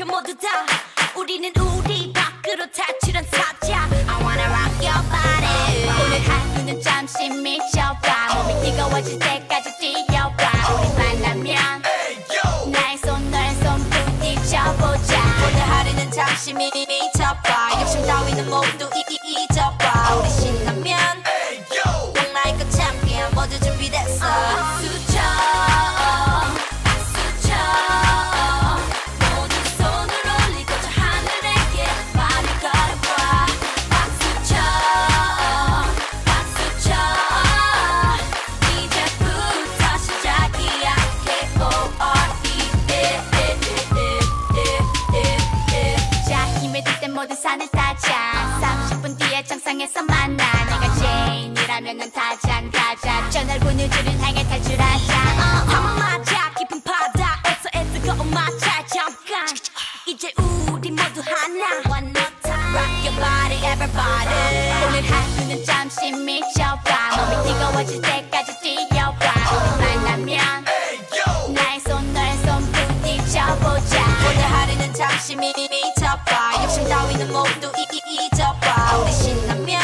밝혀 모두 다 우리는 우리 밖으로 탈출한 사자. I wanna rock your body. 오늘 하루는 잠시 미쳐봐. 몸이 뜨거워질 때까지 뛰어봐. 우리 만나면 나의 손 너의 손 부딪혀보자. 오늘 하루는 잠시 미쳐 가자. 30분 뒤에 정상에서 만나. 내가 제인이라면 넌 타잔 가자 저 넓은 우주는 향해 탈출하 욕심이 미쳐봐. 욕심 따위는 모두 잊어봐. 우리 신나면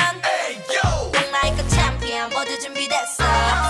꼭 나의 것 챔피언 모두 준비됐어.